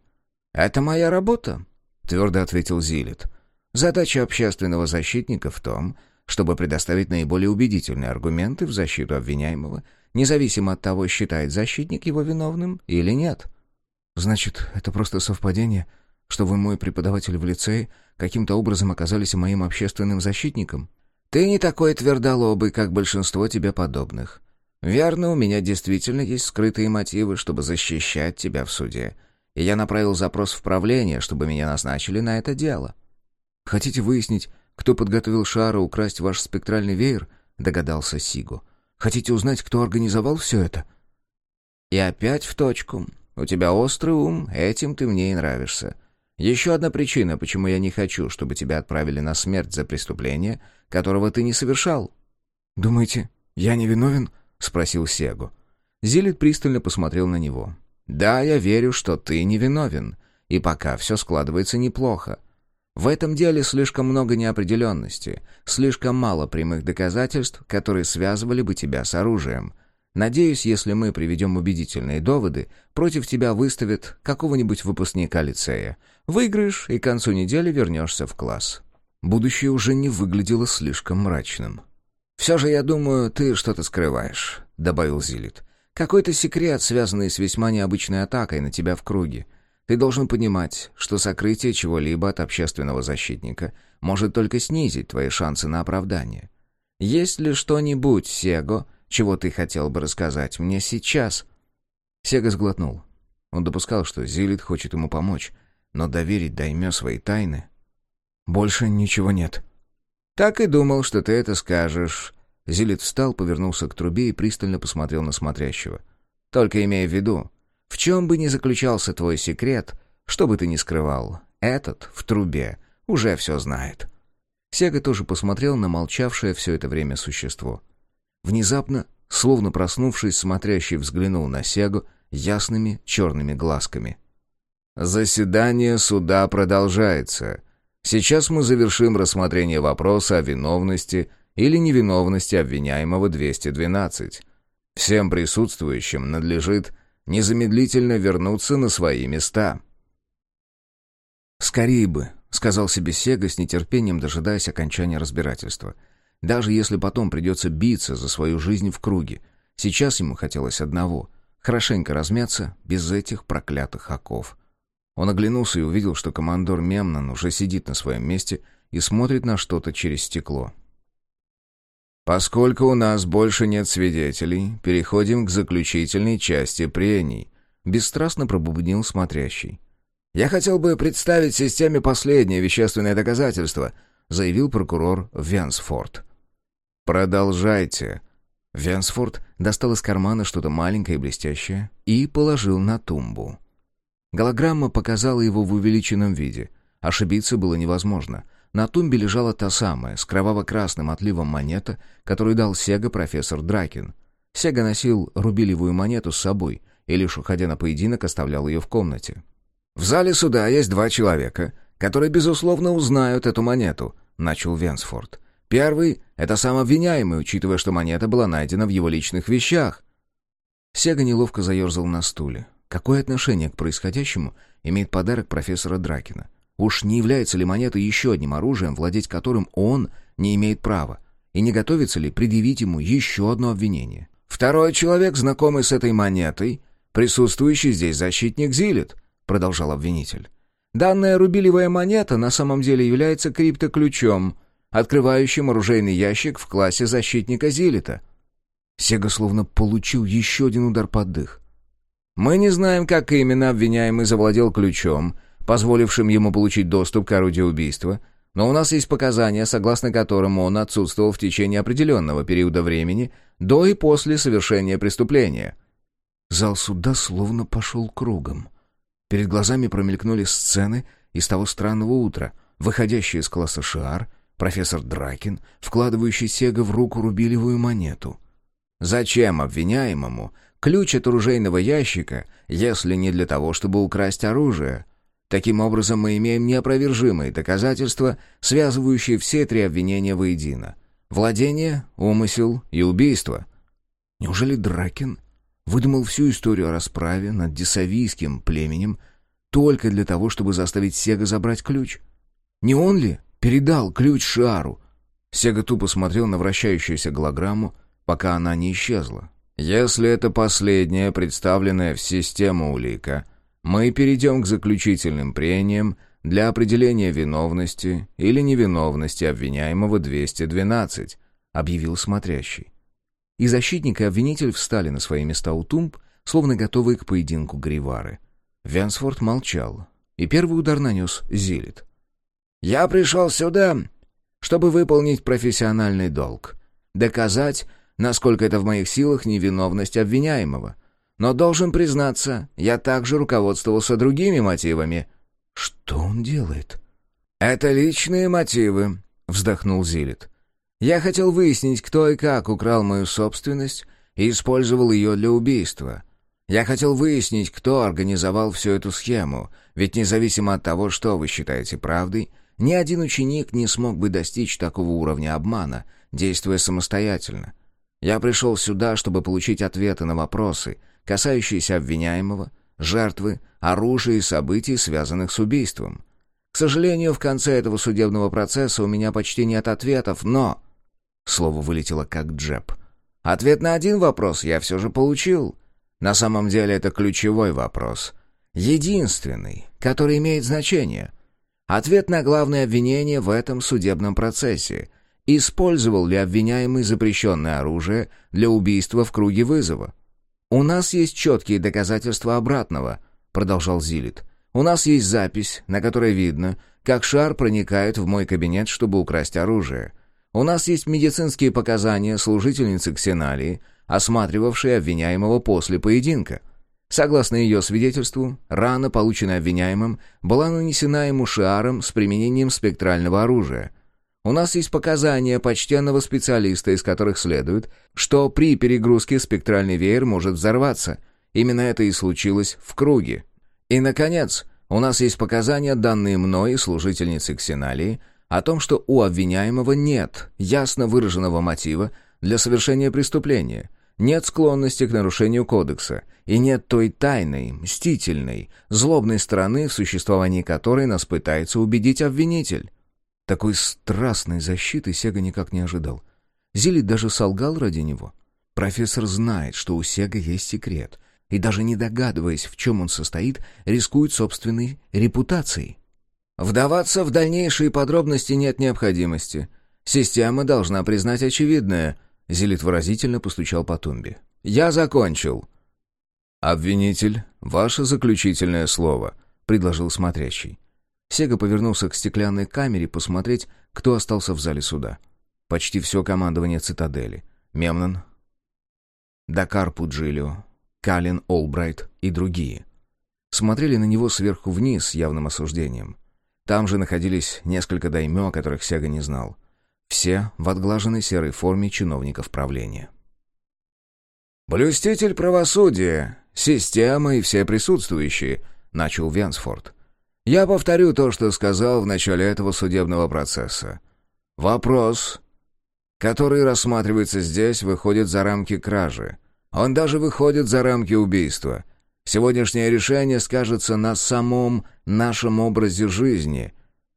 «Это моя работа», — твердо ответил Зилет. «Задача общественного защитника в том, чтобы предоставить наиболее убедительные аргументы в защиту обвиняемого, независимо от того, считает защитник его виновным или нет». «Значит, это просто совпадение, что вы мой преподаватель в лицее, каким-то образом оказались моим общественным защитником?» «Ты не такой твердолобый, как большинство тебе подобных. Верно, у меня действительно есть скрытые мотивы, чтобы защищать тебя в суде. И я направил запрос в правление, чтобы меня назначили на это дело». «Хотите выяснить, кто подготовил Шара украсть ваш спектральный веер?» — догадался Сигу. «Хотите узнать, кто организовал все это?» «И опять в точку. У тебя острый ум, этим ты мне и нравишься. Еще одна причина, почему я не хочу, чтобы тебя отправили на смерть за преступление, которого ты не совершал». «Думаете, я не виновен?» — спросил Сегу. Зилит пристально посмотрел на него. «Да, я верю, что ты не виновен, и пока все складывается неплохо. В этом деле слишком много неопределенности, слишком мало прямых доказательств, которые связывали бы тебя с оружием. Надеюсь, если мы приведем убедительные доводы, против тебя выставят какого-нибудь выпускника лицея. Выиграешь, и к концу недели вернешься в класс». Будущее уже не выглядело слишком мрачным. «Все же, я думаю, ты что-то скрываешь», — добавил Зилит. «Какой-то секрет, связанный с весьма необычной атакой на тебя в круге. Ты должен понимать, что сокрытие чего-либо от общественного защитника может только снизить твои шансы на оправдание. Есть ли что-нибудь, Сего, чего ты хотел бы рассказать мне сейчас?» Сега сглотнул. Он допускал, что Зилит хочет ему помочь, но доверить Даймё свои тайны... «Больше ничего нет». «Так и думал, что ты это скажешь». Зилит встал, повернулся к трубе и пристально посмотрел на смотрящего. «Только имея в виду, в чем бы ни заключался твой секрет, что бы ты ни скрывал, этот, в трубе, уже все знает». Сега тоже посмотрел на молчавшее все это время существо. Внезапно, словно проснувшись, смотрящий взглянул на Сегу ясными черными глазками. «Заседание суда продолжается. Сейчас мы завершим рассмотрение вопроса о виновности или невиновности обвиняемого 212. Всем присутствующим надлежит незамедлительно вернуться на свои места». «Скорее бы», — сказал себе Сега с нетерпением, дожидаясь окончания разбирательства — даже если потом придется биться за свою жизнь в круге. Сейчас ему хотелось одного — хорошенько размяться без этих проклятых оков. Он оглянулся и увидел, что командор Мемнон уже сидит на своем месте и смотрит на что-то через стекло. «Поскольку у нас больше нет свидетелей, переходим к заключительной части прений», — бесстрастно пробубнил смотрящий. «Я хотел бы представить системе последнее вещественное доказательство», — заявил прокурор Венсфорд. «Продолжайте». Венсфорд достал из кармана что-то маленькое и блестящее и положил на тумбу. Голограмма показала его в увеличенном виде. Ошибиться было невозможно. На тумбе лежала та самая, с кроваво-красным отливом монета, которую дал Сега профессор Дракин. Сега носил рубилевую монету с собой и лишь уходя на поединок оставлял ее в комнате. «В зале суда есть два человека, которые, безусловно, узнают эту монету», — начал Венсфорд. «Первый — это сам обвиняемый, учитывая, что монета была найдена в его личных вещах». Сега неловко заерзал на стуле. Какое отношение к происходящему имеет подарок профессора Дракина? Уж не является ли монета еще одним оружием, владеть которым он не имеет права? И не готовится ли предъявить ему еще одно обвинение? «Второй человек, знакомый с этой монетой, присутствующий здесь защитник Зилит», — продолжал обвинитель. «Данная рубилевая монета на самом деле является криптоключом, открывающим оружейный ящик в классе защитника Зилита». Сега словно получил еще один удар под дых. Мы не знаем, как именно обвиняемый завладел ключом, позволившим ему получить доступ к орудию убийства, но у нас есть показания, согласно которым он отсутствовал в течение определенного периода времени до и после совершения преступления. Зал суда словно пошел кругом. Перед глазами промелькнули сцены из того странного утра, выходящий из класса Шиар, профессор Дракин, вкладывающий Сега в руку рубилевую монету. Зачем обвиняемому ключ от оружейного ящика, если не для того, чтобы украсть оружие. Таким образом, мы имеем неопровержимые доказательства, связывающие все три обвинения воедино. Владение, умысел и убийство. Неужели Дракин выдумал всю историю о расправе над десавийским племенем только для того, чтобы заставить Сега забрать ключ? Не он ли передал ключ Шиару? Сега тупо смотрел на вращающуюся голограмму, пока она не исчезла. Если это последняя, представленная в систему улика, мы перейдем к заключительным прениям для определения виновности или невиновности обвиняемого 212, объявил смотрящий. И защитник, и обвинитель встали на свои места у тумб, словно готовые к поединку Гривары. Венсфорд молчал, и первый удар нанес Зилит. «Я пришел сюда, чтобы выполнить профессиональный долг, доказать, насколько это в моих силах невиновность обвиняемого. Но должен признаться, я также руководствовался другими мотивами. Что он делает? Это личные мотивы, вздохнул Зилит. Я хотел выяснить, кто и как украл мою собственность и использовал ее для убийства. Я хотел выяснить, кто организовал всю эту схему, ведь независимо от того, что вы считаете правдой, ни один ученик не смог бы достичь такого уровня обмана, действуя самостоятельно. Я пришел сюда, чтобы получить ответы на вопросы, касающиеся обвиняемого, жертвы, оружия и событий, связанных с убийством. К сожалению, в конце этого судебного процесса у меня почти нет ответов, но... Слово вылетело как джеб. Ответ на один вопрос я все же получил. На самом деле это ключевой вопрос. Единственный, который имеет значение. Ответ на главное обвинение в этом судебном процессе — Использовал ли обвиняемый запрещенное оружие для убийства в круге вызова? «У нас есть четкие доказательства обратного», — продолжал Зилит. «У нас есть запись, на которой видно, как шар проникает в мой кабинет, чтобы украсть оружие. У нас есть медицинские показания служительницы Ксеналии, осматривавшей обвиняемого после поединка. Согласно ее свидетельству, рана, полученная обвиняемым, была нанесена ему шиаром с применением спектрального оружия. У нас есть показания почтенного специалиста, из которых следует, что при перегрузке спектральный веер может взорваться. Именно это и случилось в круге. И, наконец, у нас есть показания, данные мной и служительницей Ксеналии, о том, что у обвиняемого нет ясно выраженного мотива для совершения преступления, нет склонности к нарушению кодекса и нет той тайной, мстительной, злобной стороны, в существовании которой нас пытается убедить обвинитель. Такой страстной защиты Сега никак не ожидал. Зилит даже солгал ради него. Профессор знает, что у Сега есть секрет, и даже не догадываясь, в чем он состоит, рискует собственной репутацией. Вдаваться в дальнейшие подробности нет необходимости. Система должна признать очевидное. Зилит выразительно постучал по тумбе. «Я закончил». «Обвинитель, ваше заключительное слово», — предложил смотрящий. Сега повернулся к стеклянной камере посмотреть, кто остался в зале суда. Почти все командование цитадели. Мемнон, Дакар Пуджилио, Калин Олбрайт и другие. Смотрели на него сверху вниз с явным осуждением. Там же находились несколько даймё, которых Сега не знал. Все в отглаженной серой форме чиновников правления. «Блюститель правосудия, система и все присутствующие», — начал Венсфорд. «Я повторю то, что сказал в начале этого судебного процесса. Вопрос, который рассматривается здесь, выходит за рамки кражи. Он даже выходит за рамки убийства. Сегодняшнее решение скажется на самом нашем образе жизни».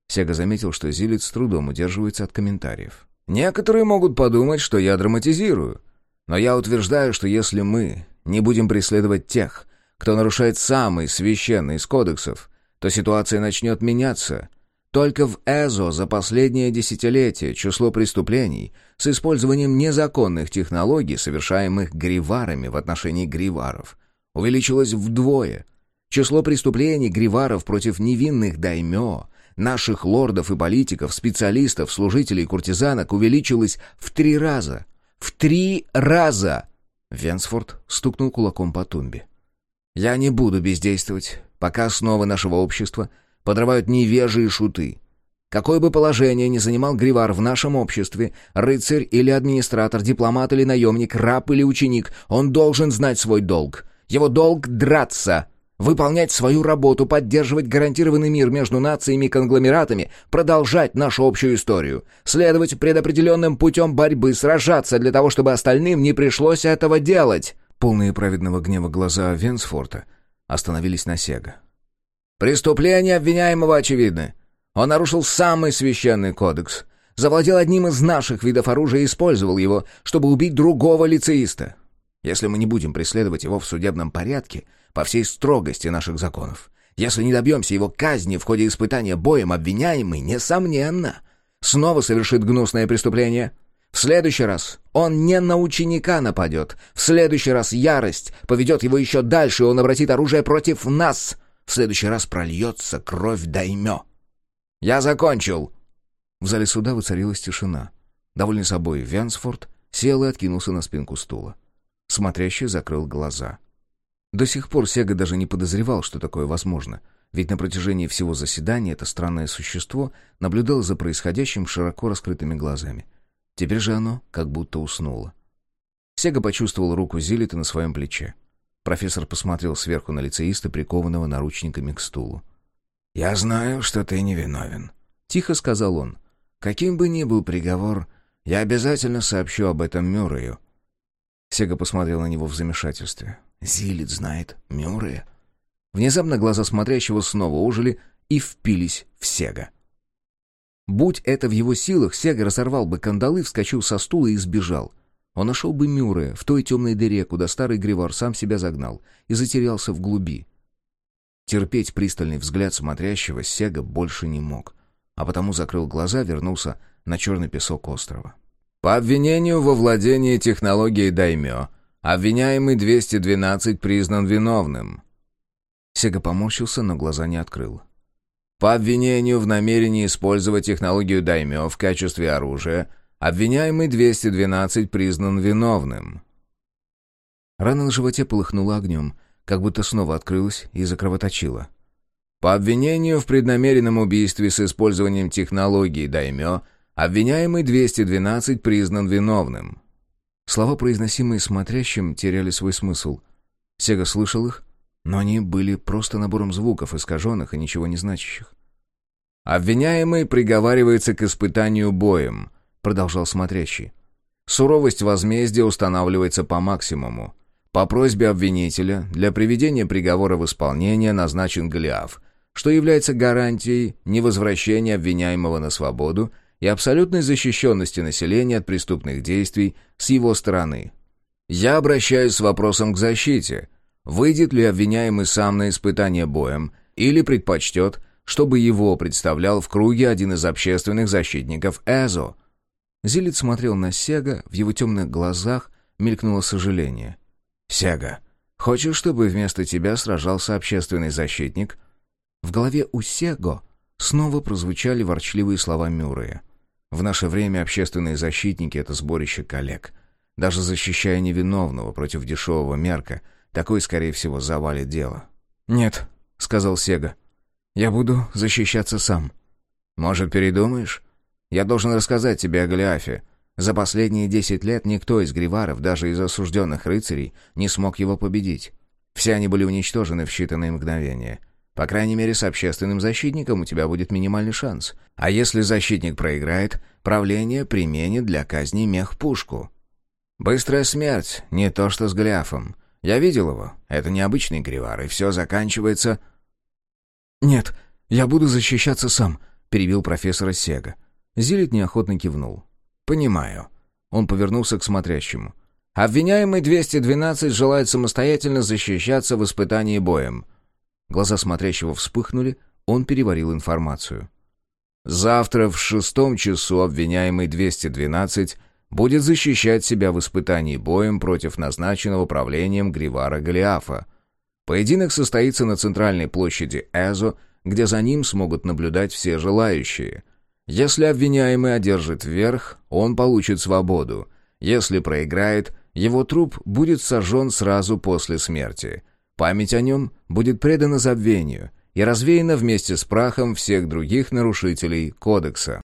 Сега заметил, что Зилит с трудом удерживается от комментариев. «Некоторые могут подумать, что я драматизирую. Но я утверждаю, что если мы не будем преследовать тех, кто нарушает самый священный из кодексов, то ситуация начнет меняться. Только в ЭЗО за последнее десятилетие число преступлений с использованием незаконных технологий, совершаемых гриварами в отношении гриваров, увеличилось вдвое. Число преступлений гриваров против невинных даймё, наших лордов и политиков, специалистов, служителей и куртизанок увеличилось в три раза. В три раза! Венсфорд стукнул кулаком по тумбе. «Я не буду бездействовать, пока основы нашего общества подрывают невежи и шуты. Какое бы положение ни занимал Гривар в нашем обществе, рыцарь или администратор, дипломат или наемник, раб или ученик, он должен знать свой долг. Его долг — драться, выполнять свою работу, поддерживать гарантированный мир между нациями и конгломератами, продолжать нашу общую историю, следовать предопределенным путем борьбы, сражаться для того, чтобы остальным не пришлось этого делать». Полные праведного гнева глаза Венсфорта остановились на Сега. «Преступления обвиняемого очевидны. Он нарушил самый священный кодекс, завладел одним из наших видов оружия и использовал его, чтобы убить другого лицеиста. Если мы не будем преследовать его в судебном порядке, по всей строгости наших законов, если не добьемся его казни в ходе испытания боем, обвиняемый, несомненно, снова совершит гнусное преступление. В следующий раз он не на ученика нападет. В следующий раз ярость поведет его еще дальше, и он обратит оружие против нас. В следующий раз прольется кровь даймё. «Я закончил!» В зале суда воцарилась тишина. Довольный собой, Вянсфорд сел и откинулся на спинку стула. Смотрящий закрыл глаза. До сих пор Сега даже не подозревал, что такое возможно, ведь на протяжении всего заседания это странное существо наблюдало за происходящим широко раскрытыми глазами. Теперь же оно как будто уснуло. Сега почувствовал руку Зилита на своем плече. Профессор посмотрел сверху на лицеиста, прикованного наручниками к стулу. «Я знаю, что ты невиновен», — тихо сказал он. «Каким бы ни был приговор, я обязательно сообщу об этом Мюррею». Сега посмотрел на него в замешательстве. «Зилит знает Мюррея». Внезапно глаза смотрящего снова ожили и впились в Сега. Будь это в его силах, Сега разорвал бы кандалы, вскочил со стула и сбежал. Он нашел бы Мюррея в той темной дыре, куда старый Гривар сам себя загнал, и затерялся в глуби. Терпеть пристальный взгляд смотрящего Сега больше не мог, а потому закрыл глаза, вернулся на черный песок острова. По обвинению во владении технологией Даймё, обвиняемый 212 признан виновным. Сега поморщился, но глаза не открыл. По обвинению в намерении использовать технологию Даймё в качестве оружия, обвиняемый 212 признан виновным. Рана на животе полыхнула огнем — как будто снова открылась и закровоточила. По обвинению в преднамеренном убийстве с использованием технологии Даймё, обвиняемый 212 признан виновным. Слова, произносимые смотрящим, теряли свой смысл. Сега слышал их, но они были просто набором звуков, искаженных и ничего не значащих. «Обвиняемый приговаривается к испытанию боем», — продолжал смотрящий. «Суровость возмездия устанавливается по максимуму. По просьбе обвинителя для приведения приговора в исполнение назначен Голиаф, что является гарантией невозвращения обвиняемого на свободу и абсолютной защищенности населения от преступных действий с его стороны. Я обращаюсь с вопросом к защите. Выйдет ли обвиняемый сам на испытание боем или предпочтет, чтобы его представлял в круге один из общественных защитников ЭЗО? Зилит смотрел на Сега, в его темных глазах мелькнуло сожаление. «Сяга, хочешь, чтобы вместо тебя сражался общественный защитник?» В голове у Сего снова прозвучали ворчливые слова Мюррея. «В наше время общественные защитники — это сборище коллег. Даже защищая невиновного против дешевого мерка, такой, скорее всего, завалит дело». «Нет», — сказал Сега, — «я буду защищаться сам». Может, передумаешь? Я должен рассказать тебе о Голиафе. За последние десять лет никто из гриваров, даже из осужденных рыцарей, не смог его победить. Все они были уничтожены в считанные мгновения. По крайней мере, с общественным защитником у тебя будет минимальный шанс. А если защитник проиграет, правление применит для казни мех-пушку. Быстрая смерть, не то что с Голиафом. Я видел его. Это необычный гривар, и все заканчивается... «Нет, я буду защищаться сам», — перебил профессора Сега. Зилит неохотно кивнул. «Понимаю». Он повернулся к смотрящему. «Обвиняемый 212 желает самостоятельно защищаться в испытании боем». Глаза смотрящего вспыхнули, он переварил информацию. «Завтра в шестом часу обвиняемый 212 будет защищать себя в испытании боем против назначенного правлением Гривара Голиафа. Поединок состоится на центральной площади Эзо, где за ним смогут наблюдать все желающие. Если обвиняемый одержит верх, он получит свободу. Если проиграет, его труп будет сожжен сразу после смерти. Память о нем будет предана забвению и развеяна вместе с прахом всех других нарушителей Кодекса.